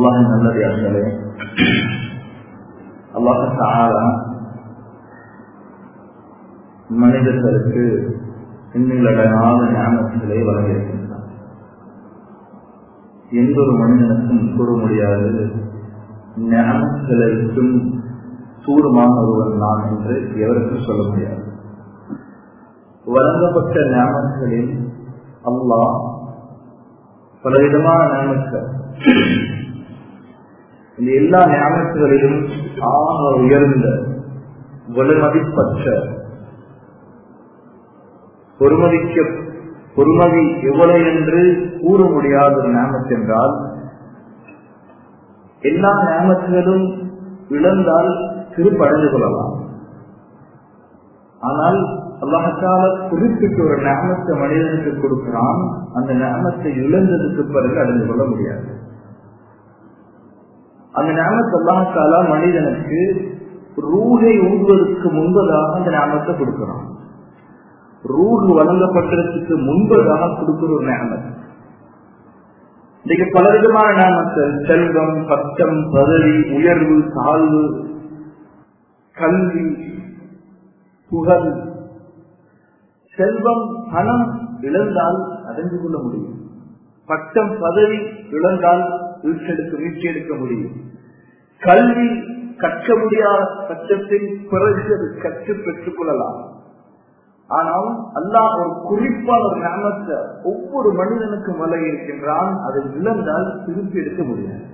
அல்லாஹின் நல்லதார்களே அல்லாஹால மனிதர்களுக்கு இன்னிலடனாத ஞானத்திலே வழங்கியிருக்கின்றார் எந்த ஒரு மனிதனுக்கும் கூற முடியாது ஞானத்திலும் தூரமான ஒருவன் நான் என்று எவருக்கும் சொல்ல முடியாது வழங்கப்பட்ட ஞானங்களில் அல்லாஹ் பலவிதமான ஞானங்கள் இந்த எல்லா ஞானங்களிலும் ஆக உயர்ந்த வலுமதிப்பற்ற. பொறுமதிக்க பொறுமதி எவ்வளவு என்று கூற முடியாத ஒரு ஞாபகம் என்றால் எல்லா ஞாபகங்களும் இழந்தால் திருப்படைந்து கொள்ளலாம். ஆனால் அல்லாஹால குறிப்பிட்ட ஒரு ஞாபகத்தை மனிதனுக்கு கொடுக்கிறான் அந்த ஞாபகத்தை இழந்ததுக்கு பிறகு அடைந்து கொள்ள முடியாது. அந்த ஞாபகத்தை அல்லாஹால மனிதனுக்கு ரூகை ஊதுவதற்கு முன்பதாக அந்த ஞாபகத்தை கொடுக்கிறான். ரூஹ் வழங்கப்படுறதுக்கு முன்பதாக கொடுக்கிற ஒரு நேமத் இன்றைக்கு பல விதமான ஞாபகங்கள் செல்வம் பட்டம் பதவி உயர்வு தாழ்வு கல்வி புகழ் செல்வம் பணம் இழந்தால் அடைந்து கொள்ள முடியும். பட்டம் பதவி இழந்தால் வீட்டெடுக்க மீட்டெடுக்க முடியும். கல்வி கற்க முடியாத பட்சத்தில் பிறகு அது கற்று பெற்றுக் கொள்ளலாம் ஆனால் அல்லாஹ் ஒரு குறிப்பான ஒரு ஒவ்வொரு மனிதனுக்கும் வலை இருக்கின்றான். அதை இழந்தால் திருப்பி எடுக்க முடியாது.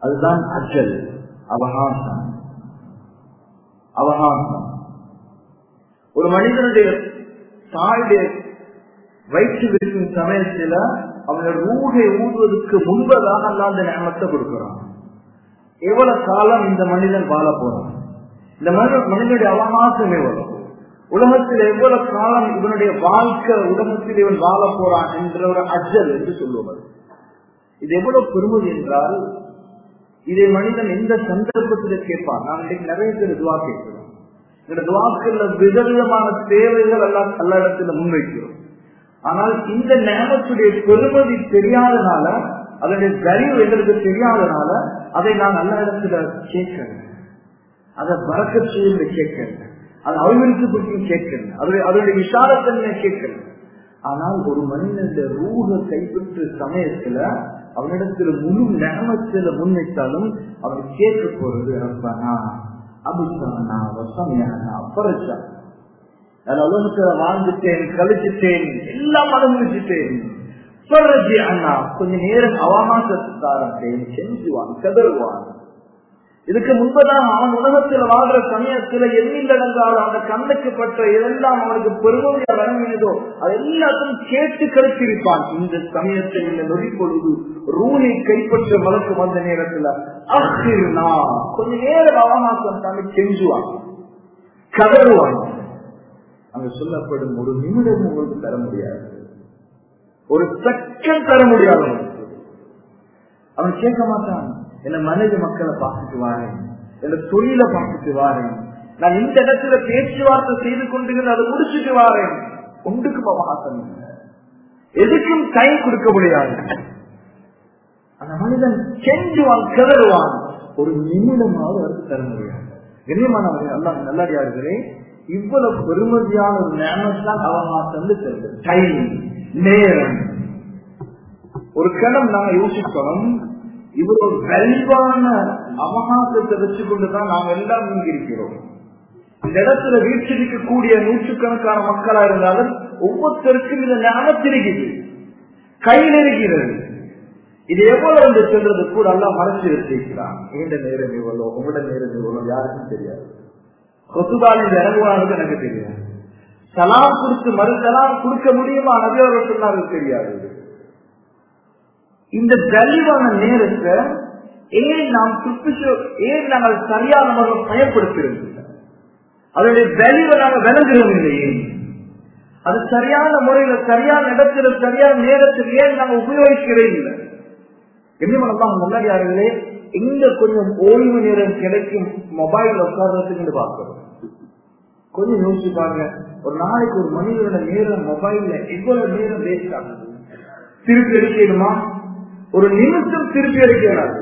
அதுதான் அச்சல் அவகாசம். அவகாசம். ஒரு மனிதனுடைய தாயுடைய வயிற்று விற்கும் சமயத்துல அவனுடைய ரூகை ஊதுவதற்கு முன்பதாக அல்லா அந்த ஞானத்தை கொடுக்கிறான். எவ்வளவு காலம் இந்த மனிதன் வாழ போறான்? இந்த மனிதனுடைய அவகாசம் எவ்வளவு? உலகத்தில் எவ்வளவு காலம் இவனுடைய வாழ்க்கை உலகத்தில் இவன் வாழ போறான் என்ற ஒரு அஜல் என்று சொல்லுவது இது எவ்வளவு பெருமதி என்றால் இதை மனிதன் எந்த சந்தர்ப்பத்தில் கேட்பான்? நான் இன்றைக்கு நிறைய பேர் துவா கேட்கிறோம். இந்த துவாக்கள் விதவிதமான தேவைகள் எல்லாம் எல்லா இடத்துல முன்வைக்கிறோம். ஆனால் இந்த நேரத்துடைய பெருமதி தெரியாதனால அதனுடைய கழிவு எங்களுக்கு தெரியாதனால அதை நான் நல்ல இடத்துல கேட்கிறேன். அதை பறக்க செய்ய கேட்கிறேன். அது அவிழ்த்து பற்றி கேட்கிறேன். அதனுடைய அதனுடைய விசாலத்தன்மை கேட்கிறேன். ஆனால் ஒரு மனிதனுடைய ரூக கைப்பற்று சமயத்துல அவனிடத்துல முழு நேமத்துல முன்வைத்தாலும் அவன் கேட்க போறது ரப்பனா அபிசானா வசமையானா அப்பரச்சா உலகத்துல வாழ்ந்துட்டேன் கழிச்சுட்டேன் எல்லாம் அனுபவிச்சுட்டேன் சொல்றஜி அண்ணா கொஞ்ச நேரம் அவகாசத்தாரன் செஞ்சுவான் கதறுவான். இதுக்கு முன்பதாக அவன் உலகத்தில் வாழ்ற சமயத்தில் எண்ணிலடங்காத அந்த கண்ணுக்கு பற்ற எதெல்லாம் அவனுக்கு பெருமையா வழங்கினதோ அது எல்லாத்தையும் கேட்டு கழித்திருப்பான். இந்த சமயத்தில் இந்த நொடி பொழுது ரூனை கைப்பற்ற மலக்கு வந்த நேரத்துல அஹிர்னா கொஞ்ச நேரம் அவகாசம் தானே செஞ்சுவான் கதறுவான். அங்க சொல்லப்படும் ஒரு நிமிடம் உங்களுக்கு தர முடியாது. ஒரு செகண்ட் தர முடியாது அவன் கேட்க மாட்டான் என்ன மனைவி மக்களை பார்த்துட்டு வாரேன். என்ன தொழில பார்த்துட்டு வாரேன். நான் இந்த இடத்துல பேச்சுவார்த்தை செய்து கொண்டு அதை முடிச்சுட்டு வாரேன். ஒன்றுக்கும் அவகாசம் எதுக்கும் டைம் கொடுக்க முடியாது. அந்த மனிதன் செஞ்சுவான் கிளறுவான் ஒரு நிமிடமாவது அவருக்கு தர முடியாது. கண்ணியமானவர்கள் நல்லா நல்லடியார்களே இவ்வளவு பெருமதியான ஒரு நேமத்தான் தான் அவகாசம் சொல்றது டைம் நேரம். ஒரு கணம் நாங்க யோசிக்கணும். இவ்வளவு வலிவான அவகாசத்தை வச்சுக்கொண்டுதான் நாம் எல்லாம் இருக்கிறோம் இந்த இடத்துல வீற்றிருக்கக்கூடிய நூற்றுக்கணக்கான மக்களா இருந்தாலும் ஒவ்வொருத்தருக்கும் இந்த ஞானம் தெரிகிறது. கை நெருகிறது இது எவ்வளவு என்று சொல்றது கூட எல்லாம் மறைச்சு வச்சிருக்கிறான் நீண்ட நேரம் எவ்வளோ உங்களோட நேரம் எவ்வளோ யாருக்கும் தெரியாது. கொத்துபாலில் இறங்குவார்கள் எனக்கு தெரியாது. சலாம் கொடுத்து மறுசலாம் கொடுக்க முடியுமா? நபியவர்கள் சொன்னார்கள் தெரியாது. இந்த தெளிவான நேரத்தை ஏன் நாம் சுற்று ஏன் நாங்கள் சரியான முறையில் பயன்படுத்துகிறோம் அதனுடைய தெளிவை நாங்கள் விளங்குகிறோம் இல்லையே அது சரியான முறையில சரியான இடத்துல சரியான நேரத்தில் ஏன் நாங்கள் உபயோகிக்கிறே இல்லை? என்ன முன்னாடியார்களே இந்த கொஞ்சம் ஓய்வு நேரம் கிடைக்கும் மொபைல் உட்கார்றதுக்கு பார்க்கிறோம் கொஞ்சம் யோசிச்சு பாருங்க. ஒரு நாளைக்கு ஒரு மனிதனோட நேரம் மொபைல்ல எவ்வளவு நேரம் வேஸ்ட் ஆகுது? திருப்பி அடிக்கணுமா ஒரு நிமிஷம் திருப்பி அடிக்கிறார்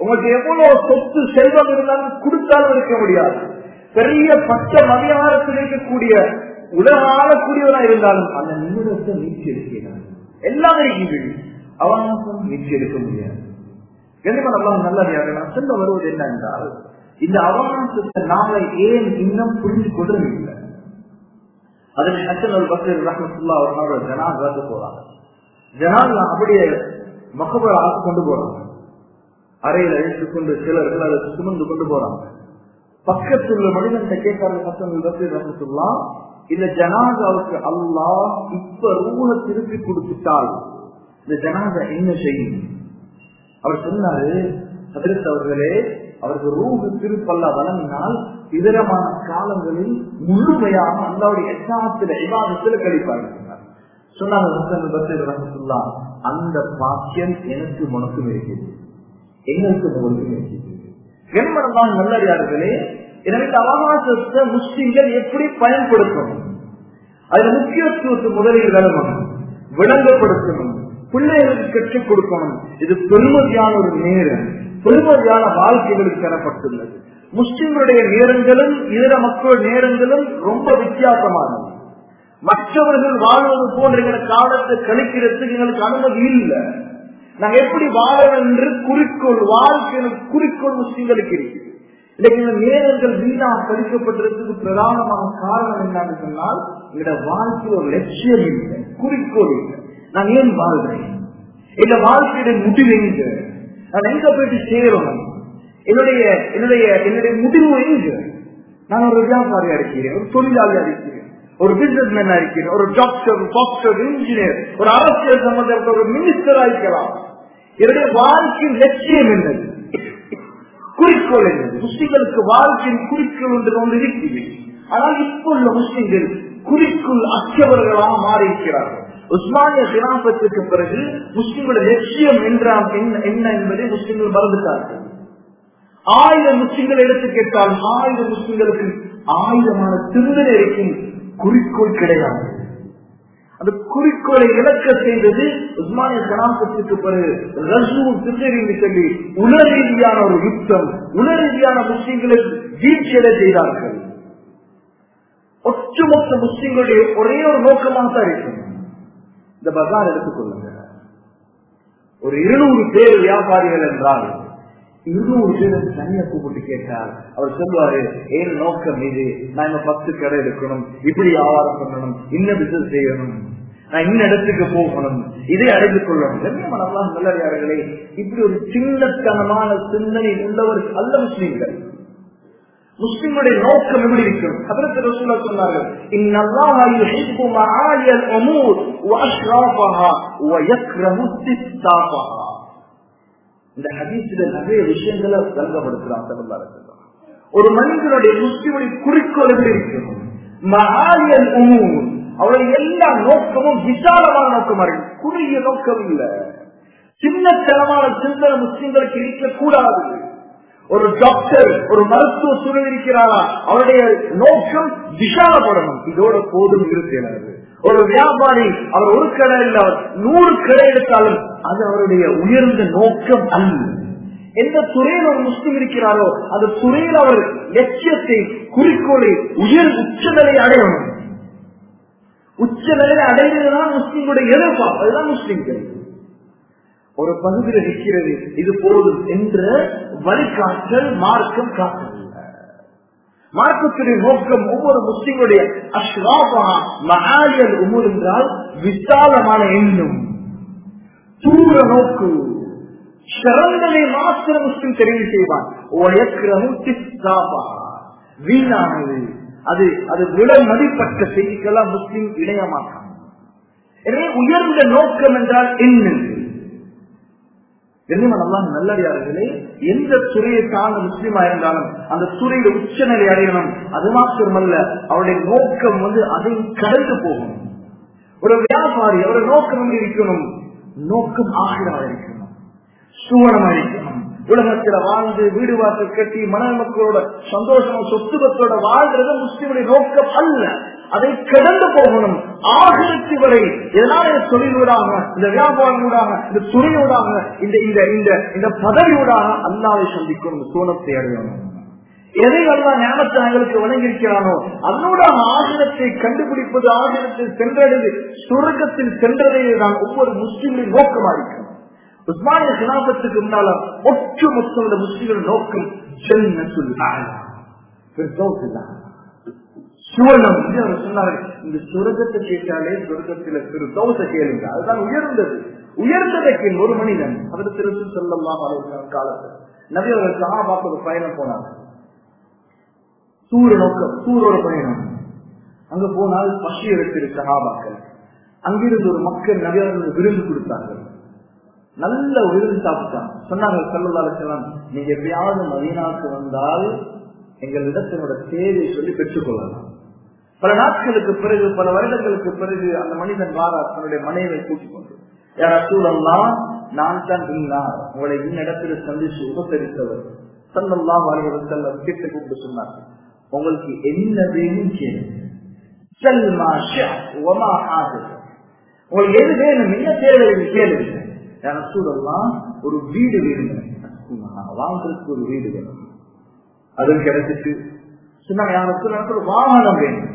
உங்களுக்கு எவ்வளவு சொத்து செல்வம் இருந்தாலும் கொடுத்தாலும் இருக்க முடியாது. பெரிய பச்ச மதியாரத்தில் இருக்கக்கூடிய உலக ஆளக்கூடியவனா இருந்தாலும் அந்த நிமிடத்தை நீச்சி எடுக்கிறார் எல்லாம் இருக்குது அவனாசம் நீச்சி எடுக்க முடியாது. கண்டிப்பாக நல்லதாக நான் சொல்ல வருவது என்ன என்றால் இந்த அவமானத்தை நாளை ஏன் இன்னும் புரிந்து கொள்ளவில்லை அதனை ஹசன் பக்கர் ரஹமத்துல்லா அவர்களோட ஜனாதாக்கு போறாங்க. ஜனாதா அப்படியே மகபர் ஆக்கு கொண்டு போறாங்க. அறையில் அழைத்துக் கொண்டு சிலர்கள் அதை சுமந்து கொண்டு போறாங்க. பக்கத்தில் உள்ள மனிதன் கேட்காத ஹசன் பக்கர் ரஹமத்துல்லா இந்த ஜனாதாவுக்கு அல்லாஹ் இப்ப ரூஹ திருப்பி கொடுத்துட்டால் இந்த ஜனாதா என்ன செய்யும்? அவர் சொன்னாரு அதிர்த்து அவர்களே அவருக்கு ரூபு திருப்பல்ல வழங்கினால் இதரமான காலங்களில் முழுமையாக அல்லாவுடைய எட்டாமத்தில் விவாதத்தில் கழிப்பார்கள் சொன்னாங்க அந்த பாக்கியம் எனக்கு உனக்கும் இருக்கிறது. எங்களுக்கு உங்களுக்கும் இருக்கிறது. தான் நல்லறியார்களே எனவே அவகாசத்தை முஸ்லிம்கள் எப்படி பயன்படுத்தணும்? அதுல முக்கியத்துவத்து முதலில் விளங்கணும். விளங்கப்படுத்தணும். பிள்ளைகளுக்கு கற்றுக் கொடுக்கணும். இது பெருமதியான ஒரு நேரம். பெருமதியான வாழ்க்கைகளுக்கு தரப்பட்டுள்ளது. முஸ்லிம்களுடைய நேரங்களும் இதர மக்கள் நேரங்களும் ரொம்ப வித்தியாசமானது. மற்றவர்கள் வாழ்வது போன்ற எங்களை காலத்தை கழிக்கிறதுக்கு எங்களுக்கு அனுமதி இல்லை. நாங்க எப்படி வாழணும் என்று குறிக்கோள் வாழ்க்கையில் குறிக்கோள் முஸ்லிம்களுக்கு இருக்கு இன்னைக்கு இந்த நேரங்கள் வீணாக கழிக்கப்பட்டிருக்கிறதுக்கு பிரதானமான காரணம் என்னன்னு சொன்னால் எங்களோட வாழ்க்கையில் ஒரு லட்சியம் இல்லை குறிக்கோள் இல்லை. நான் ஏன் வாழ்கிறேன் இந்த வாழ்க்கையுடைய முடிவு எங்க? நான் எங்க போயிட்டு சேரணும்? என்னுடைய என்னுடைய என்னுடைய முடிவு எங்க? நான் ஒரு வியாபாரியா இருக்கிறேன் ஒரு தொழிலாளியா இருக்கிறேன் ஒரு பிசினஸ் மேனா இருக்கிறேன் ஒரு டாக்டர் டாக்டர் இன்ஜினியர் ஒரு அரசியல் சம்பந்தப்பட்ட ஒரு மினிஸ்டரா இருக்கலாம். என்னுடைய வாழ்க்கையின் லட்சியம் என்னது? குறிக்கோள் என்னது? முஸ்லிம்களுக்கு வாழ்க்கையின் குறிக்கோள் என்று ஒன்று இருக்கிறது ஆனால் இப்போ உள்ள முஸ்லிம்கள் குறிக்குள் அச்சவர்களாக மாறி இருக்கிறார்கள் உஸ்மானிய சிலாபத்துக்கு பிறகு முஸ்லிம்களோட லட்சியம் என்றால் என்ன என்பதை முஸ்லிம்கள் மறந்துட்டார்கள். ஆயிரம் முஸ்லிம்கள் எடுத்து கேட்டால் ஆயிரம் முஸ்லிம்களுக்கு ஆயிரமான திருநிலைக்கும் குறிக்கோள் கிடையாது. அந்த குறிக்கோளை இழக்க செய்தது உஸ்மானிய கலாபத்துக்கு பிறகு ரசூ சிந்தனை சொல்லி உணரீதியான ஒரு யுத்தம் உணரீதியான முஸ்லிம்களை வீழ்ச்சியடை செய்தார்கள். ஒட்டுமொத்த முஸ்லிம்களுடைய ஒரே ஒரு நோக்கமாக தான் இருக்கும். இந்த பஜார் எடுத்துக்கொள்ளுங்க. ஒரு இருநூறு பேர் வியாபாரிகள் என்றால் இருநூறு பேர் தனியா கூப்பிட்டு கேட்டார் அவர் சொல்லுவாரு ஏன் நோக்கம் இது. நான் இந்த பத்து கடை எடுக்கணும். இப்படி வியாபாரம் பண்ணணும். இன்னும் பிசினஸ் செய்யணும். நான் இந்த இடத்துக்கு போகணும். இதை அறிந்து கொள்ளணும். கண்ணியமானவர்களாம் நல்லடியார்களே இப்படி ஒரு சின்னத்தனமான சிந்தனை உள்ளவர் அல்ல முஸ்லீம்கள். முஸ்லிமுடைய நோக்கம் எப்படி இருக்கும் அதற்கு ரசூலா சொன்னார்கள் இன்னல்லாஹ யுஹிப்பு மஆலியல் உமூர் வஅஷ்ராஃபஹா வயக்ரஹு இஸ்திஃபாஃபஹா இந்த ஹதீஸ்ல நிறைய விஷயங்களை விளங்கப்படுத்துறான் ஸல்லல்லாஹு அலைஹி வஸல்லம். ஒரு மனிதனுடைய முஸ்லிமுடைய குறிக்கோள் எப்படி இருக்கும் மஆலியல் உமூர். அவருடைய எல்லா நோக்கமும் விசாலமான நோக்கமா இருக்கு. குறுகிய நோக்கம் இல்ல. சின்னத்தனமான சிந்தனை முஸ்லிம்களுக்கு இருக்கக்கூடாது. ஒரு டாக்டர் ஒரு மருத்துவ சூழல் இருக்கிறாரா அவருடைய நோக்கம் விசாலப்படணும். இதோட போதும் இருக்கிறது ஒரு வியாபாரி அவர் ஒரு கடை இல்ல நூறு கடை எடுத்தாலும் அது அவருடைய உயர்ந்த நோக்கம் அல்ல. எந்த துறையில் ஒரு முஸ்லிம் இருக்கிறாரோ அந்த துறையில் அவர் லட்சியத்தை குறிக்கோளை உயர் உச்சநிலை அடையணும். உச்ச நிலையை அடைவதுதான் முஸ்லிம்களுடைய எதிர்பார்ப்பு அதுதான் முஸ்லீம்கள். ஒரு பகுதியில் நிற்கிறது இது போதும் என்ற வழிகாட்டல் மார்க்கம் காட்டவில்லை. மார்க்கத்துடைய நோக்கம் ஒவ்வொரு முஸ்லிமுடைய அஷ்ராபா மகாஜல் உமர் என்றால் விசாலமான எண்ணம். தூர நோக்கு. சிறந்தனை மாத்திர முஸ்லிம் தெரிவு செய்வான். வீணானது. அது அது விட மதிப்பட்ட செய்திக்கெல்லாம் முஸ்லிம் இணையமாட்டான் எனவே உயர்ந்த நோக்கம் என்றால் என்ன கண்ணியமான நல்லடியார்களே எந்த துறையை சார்ந்த முஸ்லீமா இருந்தாலும் அந்த துறையில உச்சநிலை அடையணும். அது மாத்திரமல்ல அவருடைய நோக்கம் வந்து அதை கடந்து போகும் ஒரு வியாபாரி அவருடைய நோக்கம் வந்து இருக்கணும்? நோக்கம் ஆகிரமா இருக்கணும். சுவனமா இருக்கணும். உலகத்துல வாழ்ந்து வீடு வாசல் கட்டி மன மக்களோட சந்தோஷமா சொத்துவத்தோட வாழ்றது முஸ்லீமுடைய நோக்கம் அல்ல. அதை கடந்து போகணும். ஆகிரத்து வரை எதனால தொழிலூடாக இந்த வியாபாரங்களூடாக இந்த துறையூடாக இந்த இந்த இந்த இந்த பதவியூடாக அல்லாவை சந்திக்கணும் சோனத்தை அடையணும். எதை அல்லா ஞானத்தை எங்களுக்கு வழங்கியிருக்கிறானோ அதனோட ஆகிரத்தை கண்டுபிடிப்பது ஆகிரத்தில் சென்றடைந்து சுரகத்தில் சென்றதே தான் ஒவ்வொரு முஸ்லிமின் நோக்கமா இருக்கும். உஸ்மானிய சிலாபத்துக்கு முன்னால ஒற்று மொத்தம் முஸ்லீம்கள் நோக்கம் சுவனம். அவர் சொன்னார்கள் இந்த சுரகத்தை கேட்டாலே சுரகத்தில திரு தோச கேளுங்க. அதுதான் உயர்ந்தது. உயர்ந்ததற்கு ஒரு மனிதன். அவர் திருத்து சொல்லலாம் காலத்தில். நபி அவர்கள் சகாபாக்கு ஒரு பயணம் போனாங்க. சூரிய நோக்கம் சூரோட பயணம். அங்க போனால் பசி எடுத்திரு சகாபாக்கள் அங்கிருந்து ஒரு மக்கள் நபி அவர்கள் விருந்து கொடுத்தார்கள் நல்ல விருந்து சாப்பிட்டான் சொன்னாங்க செல்லலாம் நீங்க எப்பயாவது மதியனாக்கு வந்தால் எங்களிடத்தினோட தேவை சொல்லி பெற்றுக்கொள்ளலாம். பல நாட்களுக்கு பிறகு பல வருடங்களுக்கு பிறகு அந்த மனிதன் வாரா தன்னுடைய மனைவியை கூட்டிக் கொண்டு. யார் அசூலெல்லாம் நான் தான் இருந்தார் உங்களை இன்னிடத்தில் சந்திச்சு உபசரித்தவர். சந்தம்லாம் வாழ்வது செல்ல கேட்டு கூப்பிட்டு சொன்னார். உங்களுக்கு என்ன வேணும் கேளுங்க உங்களுக்கு எது வேணும் என்ன தேவை கேள்வி யார் அசூலெல்லாம் ஒரு வீடு வேணும். வாங்குறதுக்கு ஒரு வீடு வேணும். அது கிடைச்சிட்டு சொன்னாங்க யாருக்கு எனக்கு ஒரு வாகனம் வேணும்.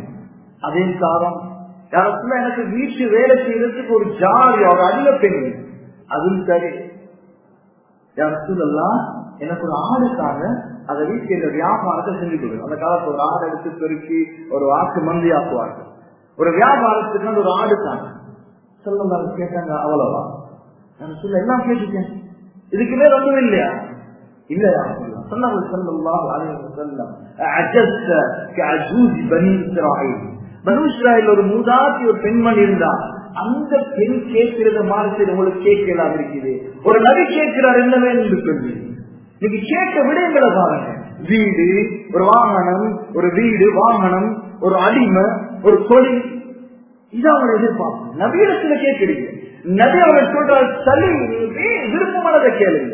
அதே காலம் யாருக்குள்ள எனக்கு வீட்டு வேலை செய்யறதுக்கு ஒரு ஜாலி ஒரு அடில பெண். அதுவும் சரி. யாருக்குலாம் எனக்கு ஒரு ஆடு அதை வீட்டுல இந்த வியாபாரத்தை செஞ்சு கொடுக்கும் அந்த காலத்துல ஒரு ஆடு எடுத்து பெருக்கி ஒரு வாக்கு மந்தி ஆக்குவார்கள். ஒரு வியாபாரத்துக்கு ஒரு ஆடு தாங்க சொல்ல கேட்டாங்க அவ்வளவா நான் சொல்ல எல்லாம் கேட்டுட்டேன். இதுக்கு ரொம்ப இல்லையா? இல்லையா சொன்னாங்க சொல்லலாம் அலைவ செல்லம் அஜஸ்த கஜூஜ் பனி இஸ்ராயில். பனு ஒரு மூதாத்தி ஒரு பெண்மணி இருந்தா அந்த பெண் கேட்கிறத மாதிரி உங்களுக்கு கேட்கலாம் இருக்குது. ஒரு நபி கேட்கிறார் என்ன என்று சொல்லி. நீங்க கேட்க விடயங்களை பாருங்க. வீடு ஒரு வாகனம் ஒரு வீடு வாகனம் ஒரு அடிமை ஒரு தொழில். இது அவங்களை எதிர்பார்ப்பு நவீனத்துல கேட்கிறீங்க. நபி அவர்கள் சொல்றார் சளி விருப்பமானதை கேளுங்க.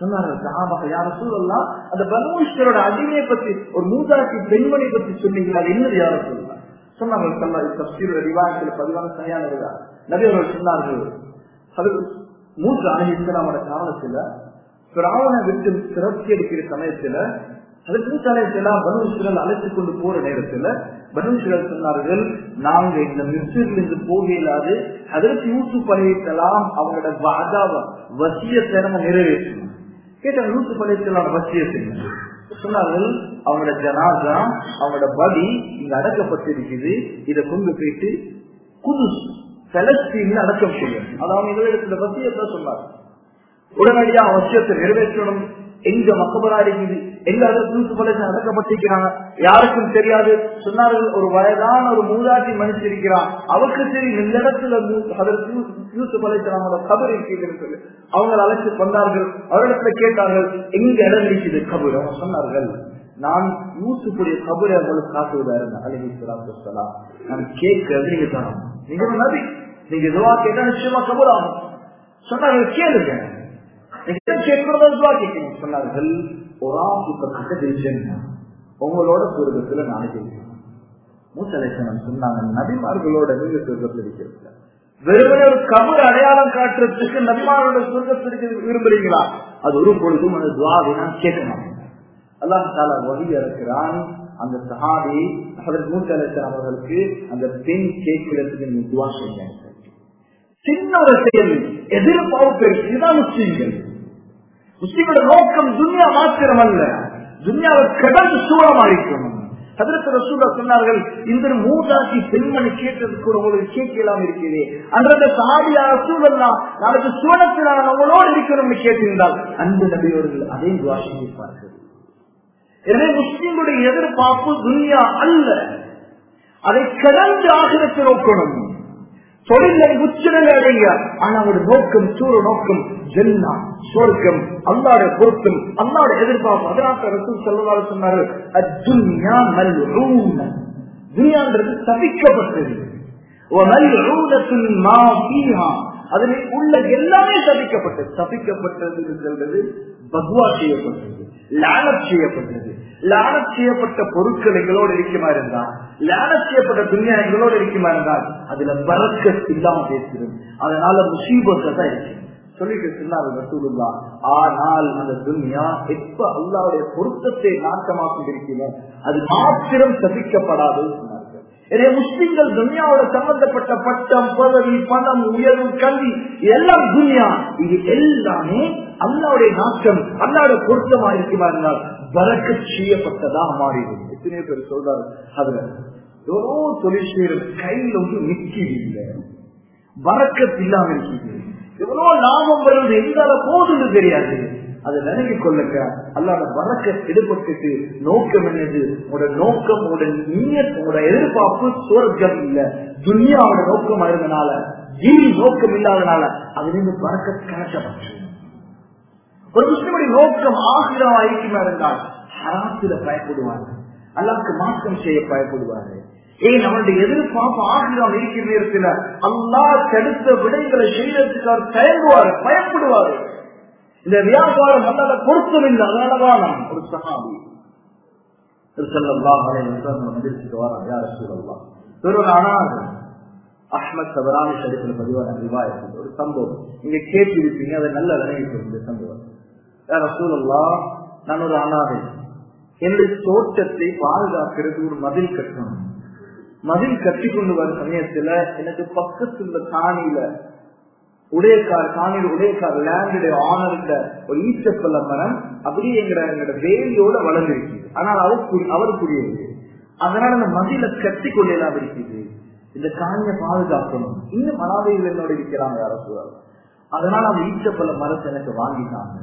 சொன்னார்கள் யார சூழல்லாம் அந்த பரமேஸ்வரோட அடிமையை பத்தி ஒரு மூதாட்டி பெண்மணி பத்தி சொன்னீங்க அது என்னது யார சொல்லலாம் சொன்னார்கள் சொன்னார் தப்சீரோட விவாதத்தில் பதிவான சரியான வருதா நபி சொன்னார்கள் அது மூன்று அணி இஸ்லாமோட காலத்துல பிராவண விட்டு சிறப்பு எடுக்கிற சமயத்துல அதுக்கு தலையெல்லாம் பனுஷர்கள் அழைத்து கொண்டு போற நேரத்துல பனுஷர்கள் சொன்னார்கள் நாங்க இந்த மிஸ்ரிலிருந்து போக இல்லாது அதற்கு யூசுப் பழையத்தெல்லாம் அவங்களோட வாதாவ வசிய திறமை நிறைவேற்றணும் கேட்டாங்க யூசுப் பழையத்தெல்லாம் வசியத்தை சொன்னார்கள் அவங்களோட ஜனாசா அவங்களோட பலி இங்க அடக்கப்பட்டிருக்குது. இதை கொண்டு போயிட்டு குது செலஸ்தீன்ல அடக்கம் செய்யும் அதாவது எங்களிடத்துல வசியத்தை சொன்னார் உடனடியா அவசியத்தை நிறைவேற்றணும். எங்க மக்கபரா இருக்குது எங்க அதற்கு அடக்கப்பட்டிருக்கிறாங்க? யாருக்கும் தெரியாது. சொன்னார்கள் ஒரு வயதான ஒரு மூதாட்டி மனுஷன் இருக்கிறான். அவருக்கு தெரியும் இந்த இடத்துல அதற்கு யூசுப் அலைத்தலாமோட கபர் இருக்கிறது சொல்லி அவங்க அழைத்து கொண்டார்கள் அவரிடத்துல கேட்டார்கள் எங்க இடம் இருக்குது கபர்? அவங்க சொன்னார்கள் நான் யூசுப்புடைய கபரை அவங்களுக்கு காட்டுவதா அலஹி சலாத்துலாம் நான் கேட்கறது நீங்க தான் நீங்க நபி நீங்க எதுவா கேட்டா நிச்சயமா கபர் ஆகும். சொன்னார்கள் கேளுங்க. சொன்னார்கள் உங்களோட சொர்க்கத்துல நான் ஜெயிக்கிறேன் மூத்தலேசனம் சொன்னாங்க நபிமார்களோட நீங்க சொர்க்கத்தில் இருக்கிறது. வெறுமனே ஒரு கபர் அடையாளம் காட்டுறதுக்கு நபிமாரோட சொர்க்கத்திற்கு விரும்புறீங்களா? அது ஒரு பொழுதும் அந்த துவாவை நான் கேட்க மாட்டேன். அல்லாஹ் தாலா வகி இருக்கிறான் அந்த சஹாபி மூத்தலேசன் அவர்களுக்கு அந்த பெண் கேட்கிறதுக்கு நீ துவா செய்ய. சின்ன ஒரு செயல் எதிர்பார்ப்பு இதுதான் முஸ்லீம்கள். முஸ்லீமோட நோக்கம் துன்யா மாத்திரம் அல்ல துன்யாவை கடந்து சூழமா இருக்கணும் அதற்கு ரசூலா சொன்னார்கள் இந்த மூதாசி பெண்மணி கேட்டது கூட உங்களுக்கு கேட்கலாம் இருக்கிறது அன்றைய சாதியா சூழல்லாம் நாளைக்கு சூழத்தில் நான் அவங்களோடு இருக்கணும்னு கேட்டிருந்தால் அன்பு நபியவர்கள் அதே வாசிப்பார்கள் எனவே முஸ்லீம்களுடைய எதிர்பார்ப்பு துன்யா அல்ல. அதை கடந்து ஆகிரத்தை நோக்கணும். தொழிலை உச்சநிலை அடைங்க ஆனா அவருடைய நோக்கம் சூர நோக்கம் ஜென்னா. சொர்க்கம் அல்லாட பொருத்தம் அல்லாட எதிர்பார்ப்பு. அதனால ரசூல் செல்வதால் சொன்னாரு அத்துன்யா மல்ஊன. துனியான்றது தவிக்கப்பட்டது. அதில் உள்ள எல்லாமே தவிக்கப்பட்டது. தவிக்கப்பட்டது சொல்றது பகுவா செய்யப்பட்டது லானத் செய்யப்பட்டது. லானத் செய்யப்பட்ட பொருட்கள் எங்களோடு இருக்குமா இருந்தால் லேனத் செய்யப்பட்ட துணியா எங்களோடு இருக்குமா இருந்தால் அதுல பறக்க இல்லாம பேசுறது அதனால முசீபத்தை தான் இருக்கு. சொல்லிட்டு சொன்னார் ரசூலுல்லா. ஆனால் அந்த துன்யா எப்ப அல்லாவுடைய பொருத்தத்தை நாட்டமாக்கி அது மாத்திரம் சபிக்கப்படாது சொன்னார்கள். எனவே முஸ்லிம்கள் துன்யாவோட சம்பந்தப்பட்ட பட்டம் பதவி பணம் உயர்வு கல்வி எல்லாம் துன்யா. இது எல்லாமே அல்லாவுடைய நாட்டம் அல்லாவுடைய பொருத்தமா இருக்குமா இருந்தால் பறக்க செய்யப்பட்டதாக மாறிடும் எத்தனையோ பேர் சொல்றாரு. அதுல ஏதோ தொழில் கையில் ஒன்று நிற்கிறது இல்லை வரக்கத்து இல்லாமல் இருக்குது எவ்வளவு லாபம் வருவது எந்த போதுன்னு தெரியாது. அதை நினைவு கொள்ளுங்க. அல்லாத வரக்க எடுபட்டுட்டு நோக்கம் என்னது? உங்களோட நோக்கம் உங்களோட நீய உங்களோட எதிர்பார்ப்பு சுவர்க்கம் இல்ல. துன்யாவோட நோக்கமா இருந்தனால ஜீவி நோக்கம் இல்லாதனால அது நீங்க வணக்க கணக்கப்பட்டு ஒரு முஸ்லிமுடைய நோக்கம் ஆகிரமா இருக்குமா இருந்தால் ஹராத்துல பயப்படுவாங்க. அல்லாவுக்கு மாற்றம் செய்ய பயப்படுவாரு ஏன் நம்மளுடைய எதிர்பார்ப்பு ஆகிரம் இருக்கிற நேரத்தில் அல்லா தடுத்த விடைகளை செய்யறதுக்கு அவர் தயங்குவார் பயப்படுவாரு. இந்த வியாபாரம் அல்லாத பொருத்தம் இல்லை அதனாலதான் நாம் ஒரு சகாபி அஹ்மத் சபராமி ஷரீஃபில் பதிவான ரிவாயத்தில் ஒரு சம்பவம். நீங்க கேட்டிருப்பீங்க அதை நல்ல விளைவிக்கும் இந்த சம்பவம். ரசூலல்லா நான் ஒரு அனாதை. என்னுடைய தோட்டத்தை பாதுகாக்கிறது ஒரு மதில் கட்டணும். மதில் கட்டி கொண்டு வர சமயத்துல எனக்கு பக்கத்துல காணியில உடையக்கார் காணியில் உடையக்கார் லேண்டுடைய ஆனர்ல ஒரு ஈச்சப்பல்ல மரம் அப்படியே எங்கிற எங்கட வேலியோட வளர்ந்துருக்கு ஆனால் அவர் அவருக்குரியது அதனால அந்த மதில கட்டி கொள்ளலாம் இருக்குது. இந்த காணியை பாதுகாக்கணும். இன்னும் மனாதைகள் என்னோட இருக்கிறாங்க அரசு அதனால அந்த ஈச்சப்பல்ல மரத்தை எனக்கு வாங்கிட்டாங்க.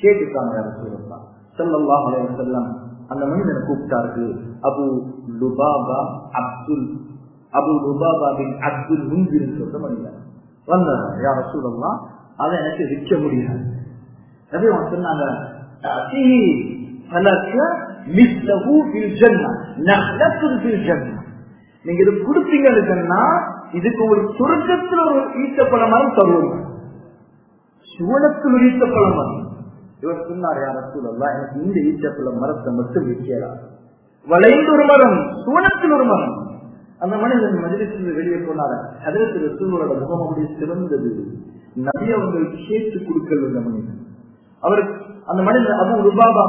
கேட்டுட்டாங்க அரசு சூழல் செல்லல்லா செல்லம் அந்த மனிதனை கூப்பிட்டார்கள். Abu Lubaba Abdul Abu Lubaba bin Abdul முன்பின் சொல்ற மனிதன் வந்தாங்க யார சூழல்லாம் அதை எனக்கு விற்க முடியாது. அதே சொன்னாங்க நீங்க இது கொடுத்தீங்கன்னு சொன்னா இதுக்கு ஒரு சுருக்கத்துல ஒரு ஈட்டப்பட மரம் தருவோம். சுவனத்தில் ஒரு ஈட்டப்பட மரம். இவர் சொன்னார் யார எனக்கு இந்த ஈச்சத்துல மரத்தை மட்டும் விற்கலாம் வளைந்து ஒரு மரம் சுவனத்தில் ஒரு மரம். அந்த மனிதன் மதிலிருந்து வெளியே போனார. அதற்கு சூழலோட முகம் அப்படி சிறந்தது நபி அவர்கள் கேட்டு கொடுக்கல இந்த மனிதன். அவர் அந்த மனிதன் அபு ருபாபா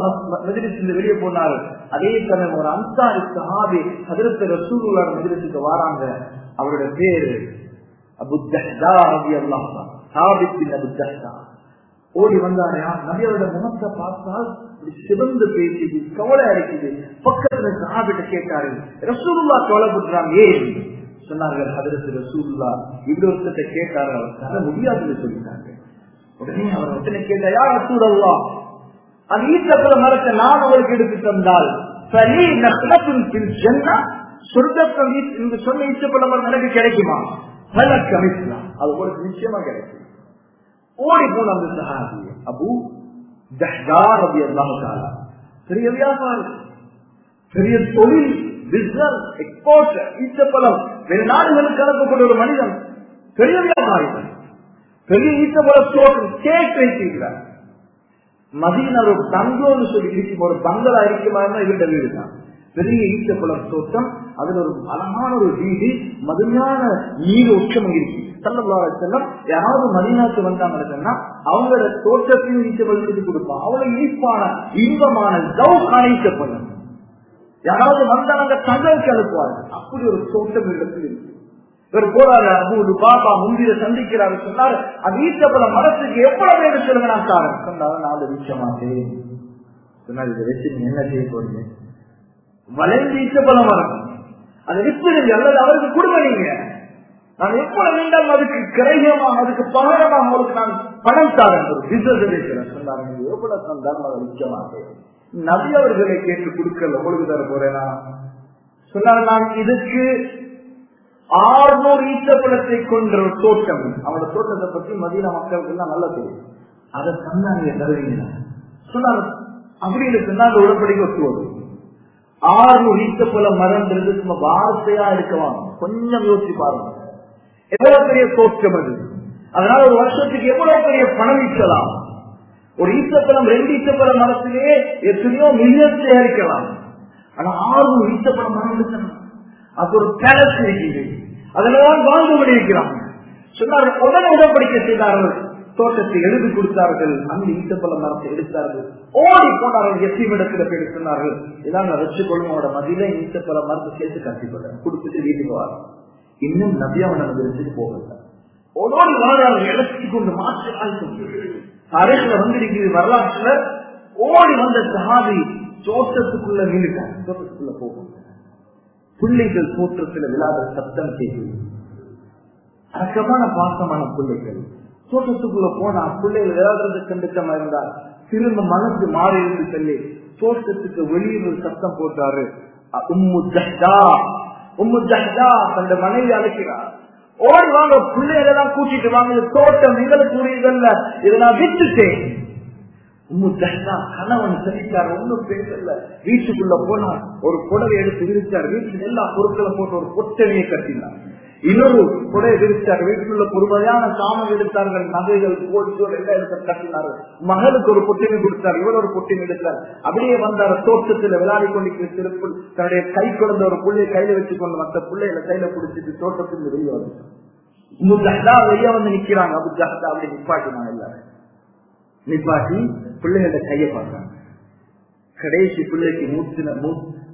மதிலிருந்து வெளியே போனார். அதே சமயம் ஒரு அன்சாரி சஹாபி அதற்கு ரசூலோட மதிலத்துக்கு வராங்க. அவருடைய பேரு அபு ஜஹ்தா ரபி அல்லாஹ் சாபித்தின் அபு ஓடி வந்தாரையா நபியோட முகத்தை பார்த்தால் சிவந்து பேசியது கவலை அடைக்குது பக்கத்துல சாபிட்ட கேட்டாரு ரசூலுல்லா கவலைப்படுறாங்க ஏன் சொன்னார்கள் அதற்கு ரசூல்லா இவ்வளவு கேட்டார்கள் தர முடியாதுன்னு சொல்லிட்டாங்க. உடனே அவர் ஒத்தனை கேட்டா யார் ரசூலல்லா அது ஈட்டத்துல மரத்தை நான் அவருக்கு எடுத்து தந்தால் சரி நகரத்தின் ஜன்னா சொர்க்கத்தில் சொன்ன ஈச்சப்பட மரம் எனக்கு கிடைக்குமா? பல கமிஷனா அது உங்களுக்கு நிச்சயமா கிடைக்கும். ஓடி போன அந்த சஹாபி அபு ஜஹ்தார் ரபி அல்லாஹ் பெரிய வியாபாரம் பெரிய தொழில் பிசினஸ் எக்ஸ்போர்ட் ஈச்சப்பழம் வெளிநாடுகளுக்கு அனுப்பப்பட்ட ஒரு மனிதன் பெரிய வியாபாரிகள் பெரிய ஈச்சப்பழ தோட்டம் கேக் வைத்திருக்கிறார் மதியனர் ஒரு தங்கோன்னு சொல்லி இருக்கும் ஒரு பங்களா இருக்குமா இவருடைய வீடு தான் பெரிய ஈச்சப்பழம் தோட்டம் அதுல ஒரு பலமான ஒரு வீடு மதுமையான நீர் உச்சம் இருக்கு. செல்லம் யாராவது மதினாக்கு வந்தாங்க சொன்னா அவங்களோட தோற்றத்தையும் நீச்சல் செஞ்சு கொடுப்பான் அவ்வளவு இனிப்பான இன்பமான கவு காணிக்கப்படும் யாராவது வந்தாங்க தங்களுக்கு அனுப்புவார் அப்படி ஒரு தோட்டம் இடத்தில் இருக்கு. இவர் போறாரு அபூடு பாபா முந்திர சந்திக்கிறாரு சொன்னாரு. அது ஈச்சப்பழ மரத்துக்கு எவ்வளவு வேணும் சொல்லுங்க நான் காரணம் சொன்னாலும் நாலு விஷயமாட்டேன் சொன்னாரு இதை வச்சு நீங்க என்ன செய்ய போறீங்க? வளைந்து பல மரம் அதை வித்துடுங்க அல்லது அவருக்கு கொடுங்க நீங்க. நான் எப்படி வேண்டாம் அதுக்கு கிரகமாக அதுக்கு பகரமாக அவருக்கு நான் பணம் தாரேன். ஒரு எவ்வளவு தந்தாலும் அதை விற்க மாட்டேன் நபி அவர்களை கேட்டு கொடுக்கல உங்களுக்கு தர போறேனா? சொன்னார் நான் இதுக்கு ஆறுநூறு ஈட்டப்பழத்தை கொன்ற ஒரு தோட்டம். அவனோட தோட்டத்தை பத்தி மதிய மக்களுக்கு எல்லாம் நல்லா தெரியும். அதை தந்தா நீங்க தருவீங்க சொன்னார் அப்படின்னு சொன்னா அந்த உடன்படிக்கை ஒத்துவது ஆறு ஆறுநூறு போல மரம்ன்றது சும்மா வார்த்தையா இருக்கலாம். கொஞ்சம் யோசிச்சு பாருங்க. எவ்வளவு பெரிய தோற்றம் அது? அதனால ஒரு வருஷத்துக்கு எவ்வளவு பெரிய பணம் ஈட்டலாம்? ஒரு ஈச்சப்பழம் ரெண்டு ஈச்சப்பழம் மரத்திலே எத்தனையோ மில்லியன் தயாரிக்கலாம் ஆனா ஆறு ஈச்சப்பழம் மரம் அது ஒரு பேலஸ் இருக்குது. அதெல்லாம் வாழ்ந்து கொண்டிருக்கிறான். சொன்னார்கள் உடனே உடன்படிக்கை செய்தார்கள். தோட்டத்தை எழுதி கொடுத்தார்கள். அந்த ஈட்டப்பல மரத்தை எடுத்தார்கள். ஓடி போனார்கள் எத்தீவிடத்துல போய் சொன்னார்கள். இதான் நான் வச்சுக்கொள்ளும் அவனோட மதியில ஈட்டப்பல மரத்தை சேர்த்து கட்டிப்பட்டேன் கொடுத்துட்டு வீட்டுக்கு வர இன்னும் நபி அவனை வச்சுட்டு போகல. ஓடோடி வாழ்றார்கள் இழச்சி கொண்டு மாற்றி அறைகளை வந்திருக்கிறது வரலாற்றுல ஓடி வந்த சகாதி தோட்டத்துக்குள்ள நின்றுட்டாங்க தோட்டத்துக்குள்ள போகும். பிள்ளைகள் தோற்றத்துல விழாத சத்தம் கேட்குது. அடக்கமான பாசமான பிள்ளைகள். தோட்டத்துக்குள்ள போனா பிள்ளைகள் விளையாடுறது கண்டுக்கமா இருந்தார் திரும்ப மனசு மாறி இருந்து சொல்லி தோட்டத்துக்கு வெளியே சத்தம் போட்டாரு. உம்மு ஜஹ்தா உம்மு ஜஹ்தா தந்த மனைவி அழைக்கிறார் ஓடி வாங்க பிள்ளைகளெல்லாம் கூட்டிட்டு வாங்க தோட்டம் எங்களுக்கு உரியதல்ல இதை நான் விட்டுட்டேன். கணவன் சரிச்சார் ஒன்னும் பேசல. வீட்டுக்குள்ள போனா ஒரு புடவை எடுத்து விரிச்சார் வீட்டுக்கு எல்லா பொருட்களை போட்டு ஒரு பொட்டனையை கட்டினார். இன்னொரு கொடை விரிச்சார் வீட்டுக்குள்ள பொறுமையான சாமம் எடுத்தார்கள். நகைகள் போட்டு எல்லாம் எடுத்து கட்டினார்கள். மகளுக்கு ஒரு பொட்டினை கொடுத்தார். இவர் ஒரு பொட்டினை எடுத்தார். அப்படியே வந்தார். தோட்டத்துல விளையாடி கொண்டிருக்கிற சிறப்பு தன்னுடைய கை குழந்த ஒரு புள்ளையை கையில வச்சுக்கொண்டு மற்ற பிள்ளைகளை கையில பிடிச்சிட்டு தோட்டத்தில் வெளியே வந்து வெளியே வந்து நிக்கிறாங்க. அபு ஜஹ்தா அப்படி நிப்பாட்டினாங்க எல்லாரும். நிப்பாட்டி பிள்ளைகளை கைய பார்த்தாங்க. கடைசி பிள்ளைக்கு மூத்தின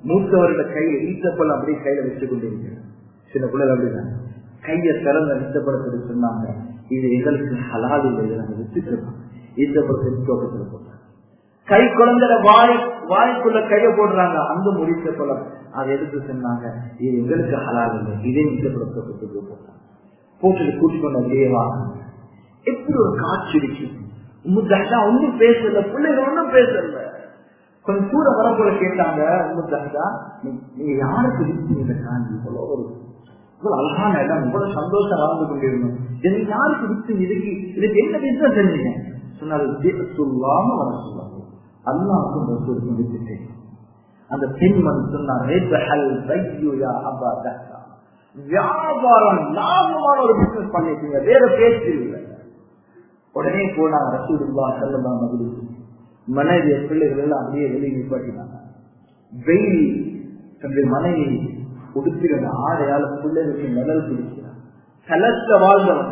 மூத்தவரோட கையை ஈட்டப்பல் அப்படியே கையில வச்சு கொண்டிருக்கிறார். சில பிள்ளைகள் அப்படிதான். கையை திறந்த ஈத்தப்படத்துல சொன்னாங்க. இது எங்களுக்கு ஹலால் இல்லை இதை நாங்க போட்டாங்க கை குழந்தைல வாய் வாய்க்குள்ள கையை போடுறாங்க. அந்த முடித்த குளம் அதை எடுத்து சொன்னாங்க. இது எங்களுக்கு ஹலால் இல்லை. இதே ஈத்தப்படத்தை போட்டாங்க போட்டு கூட்டிக் தேவா எப்படி ஒரு காட்சி இருக்கு உமுத்தா ஒன்னும் பேசல. பிள்ளைகள் ஒன்னும் பேசல. கொஞ்சம் கூட வரப்போல கேட்டாங்க. உமுத்தா நீங்க யாருக்கு வித்தீங்க? காஞ்சி இவ்வளவு ஒரு இவ்வளவு அழகான இடம் இவ்வளவு சந்தோஷம் வாழ்ந்து கொண்டிருந்தோம். இது யார் குறித்து இதுக்கு இதுக்கு என்ன பிசினஸ் செஞ்சீங்க சொன்னாரு சொல்லாம வர சொல்லுவாங்க அல்லாவுக்கும் ரசூலுக்கும் வித்துட்டேன் அந்த பெண்மண் சொன்னார் வியாபாரம் லாபமான ஒரு பிசினஸ் பண்ணிட்டீங்க வேற பேச்சு இல்லை. உடனே போனாங்க ரசூலுல்லா செல்லலாம் மகிழ்ச்சி மனைவி பிள்ளைகள் எல்லாம் அப்படியே வெளியே நிப்பாட்டினாங்க. வெயில் தன்னுடைய மனைவி உடுத்திருந்த ஆடையால பிள்ளைகளுக்கு நிழல் பிடிக்கிறார் கலத்த வாழ்ந்தவன்.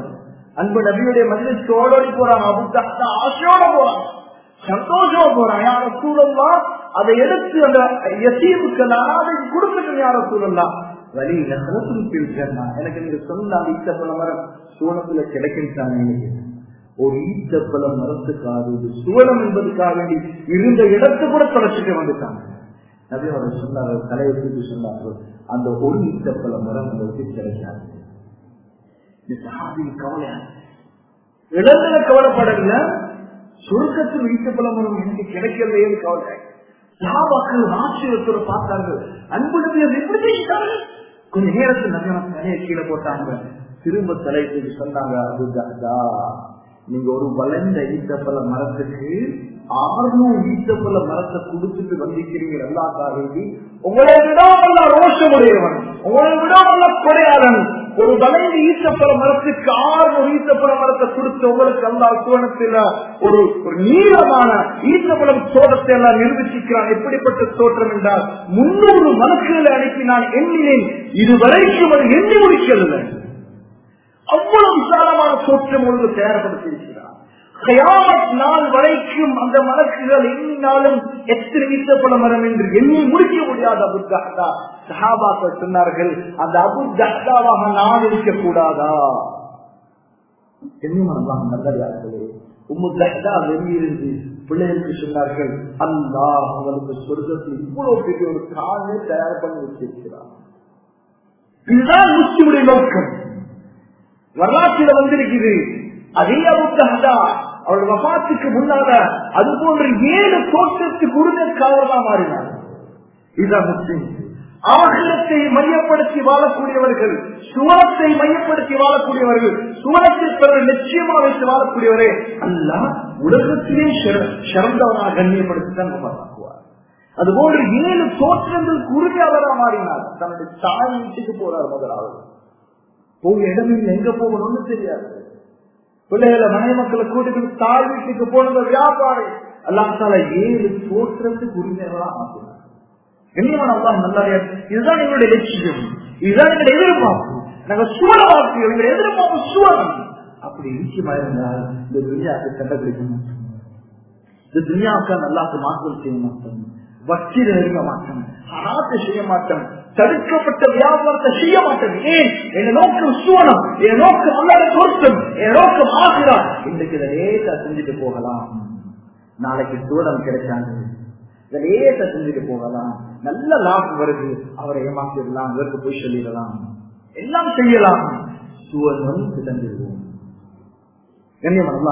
அன்பு நபியுடைய மனிதன் சோழோடி போறாங்க அபுத்தா ஆசையோட போறான். சந்தோஷமா போறான். யார சூழல்லாம் அதை எடுத்து அந்த எசீவுக்கு அதை கொடுத்துட்டு யார சூழல்லாம் வலி நகரத்தும் பிரிச்சா எனக்கு நீங்க சொன்ன அந்த பல மரம் சூழத்துல கிடைக்கின்றாங்க ஒரு ஈத்தப்பல மரத்துக்காக சுவனம் என்பதுக்காக வேண்டி இருந்த இடத்தை கூட தொலைச்சிட்டு வந்துட்டாங்க நபி அவர் சொன்னார்கள் தலையை சொன்னார்கள். அந்த ஒரு ஈத்தப்பல மரம் உங்களுக்கு கிடைக்காது கவலை இழந்தன கவலைப்படல சுருக்கத்தில் ஈத்தப்பல மரம் எனக்கு கிடைக்கலையே கவலை. சாபாக்கள் ஆச்சரியத்தோடு பார்த்தார்கள். அன்பு நபி அதை எப்படி செய்தார்கள் கொஞ்ச நேரத்தில் நபி தலையை கீழே போட்டாங்க. திரும்ப தலை தூக்கி சொன்னாங்க அதுதான் நீங்க ஒரு வளர்ந்த ஈத்தப்பல மரத்துக்கு ஆறுநூறு ஈத்தப்பல மரத்தை கொடுத்துட்டு வந்திருக்கிறீங்க எல்லாத்தாக உங்களை விட அல்ல ரோஷமுடையவன் உங்களை விட அல்ல கொடையாளன். ஒரு வளைந்து ஈத்தப்பல மரத்துக்கு ஆறுநூறு ஈத்தப்பல மரத்தை கொடுத்து உங்களுக்கு அல்லா கோணத்தில ஒரு ஒரு நீளமான ஈத்தப்பழம் தோட்டத்தை எல்லாம் நிரூபிச்சிருக்கிறான். எப்படிப்பட்ட தோற்றம் என்றால் முன்னூறு மனசுகளை அனுப்பி நான் எண்ணினேன். இதுவரைக்கும் அது எண்ணி முடிக்கவில்லை. அவ்வளவு விசாலமான தோற்றம் ஒன்று தயார்படுத்தியிருக்கிறார். நாள் வரைக்கும் அந்த மலக்குகள் எண்ணினாலும் எத்தனை ஈட்டப்பட மரம் என்று எண்ணி முடிக்க முடியாத அபு ஜஹ்தா. சஹாபாக்கள் சொன்னார்கள் அந்த அபு ஜஹ்தாவாக நான் இருக்க கூடாதா என்னும் நல்லதார்களே உம்மு ஜஹ்தா வெளியிருந்து பிள்ளைகளுக்கு சொன்னார்கள் அல்லா அவங்களுக்கு சொர்க்கத்தில் இவ்வளவு பெரிய ஒரு காலை தயார் பண்ணி வச்சிருக்கிறார். இதுதான் முஸ்லிமுடைய நோக்கம். வரலாற்றில வந்திருக்குது. அதே அபுத்தஹதா அவருடைய வபாத்துக்கு முன்னால அது போன்ற ஏழு தோற்றத்துக்கு உரிமைக்காரர்களா மாறினார். இதுதான் ஆகலத்தை ஆகிரத்தை மையப்படுத்தி வாழக்கூடியவர்கள் சுவனத்தை மையப்படுத்தி வாழக்கூடியவர்கள் சுவனத்தை பிறகு நிச்சயமா வைத்து வாழக்கூடியவரே அல்ல உலகத்திலே சிறந்தவனாக கண்ணியப்படுத்தி தான் பார்க்குவார். அதுபோன்று ஏழு தோற்றங்கள் உரிமையாளரா மாறினார். தன்னுடைய தாய் வீட்டுக்கு போறார் முதலாவது. போக இடம் எங்க போகணும்னு தெரியாது. பிள்ளைகளை மனை மக்களை கூட்டிட்டு தாய் வீட்டுக்கு போனது வியாபாரி. அல்லாத்தால ஏழு தோற்றத்துக்கு உரிமைகளா ஆக்கினார் நல்லா இதுதான் எங்களுடைய லட்சியம். இதுதான் எங்களுடைய எதிர்பார்ப்பு நாங்க சூழவாக்கு எங்களுடைய எதிர்பார்ப்பு சூழல். அப்படி நிச்சயமா இருந்தால் இந்த துணியாவுக்கு கண்டுபிடிக்க மாட்டோம் இந்த துணியாவுக்கு நல்லாக்கு மாற்றம் செய்ய மாட்டோம் வக்கீல் நெருங்க மாட்டோம் அனாத்தை செய்ய மாட்டோம் தடுக்கப்பட்ட வியாபாரத்தை செய்ய மாட்டேன். ஏன்? என் நோக்கம் சுவனம் என் நோக்கம் அல்லாத தோற்றம் என் நோக்கம் ஆகிறா இன்றைக்கு இதை லேசா செஞ்சுட்டு போகலாம். நாளைக்கு சூழல் கிடைச்சாங்க இதை லேசா செஞ்சுட்டு போகலாம். நல்ல லாபம் வருது. அவரை ஏமாத்திடலாம் இவருக்கு போய் சொல்லிடலாம். எல்லாம் செய்யலாம். சுவனம் சிதந்திடுவோம். கண்ணியமல்லா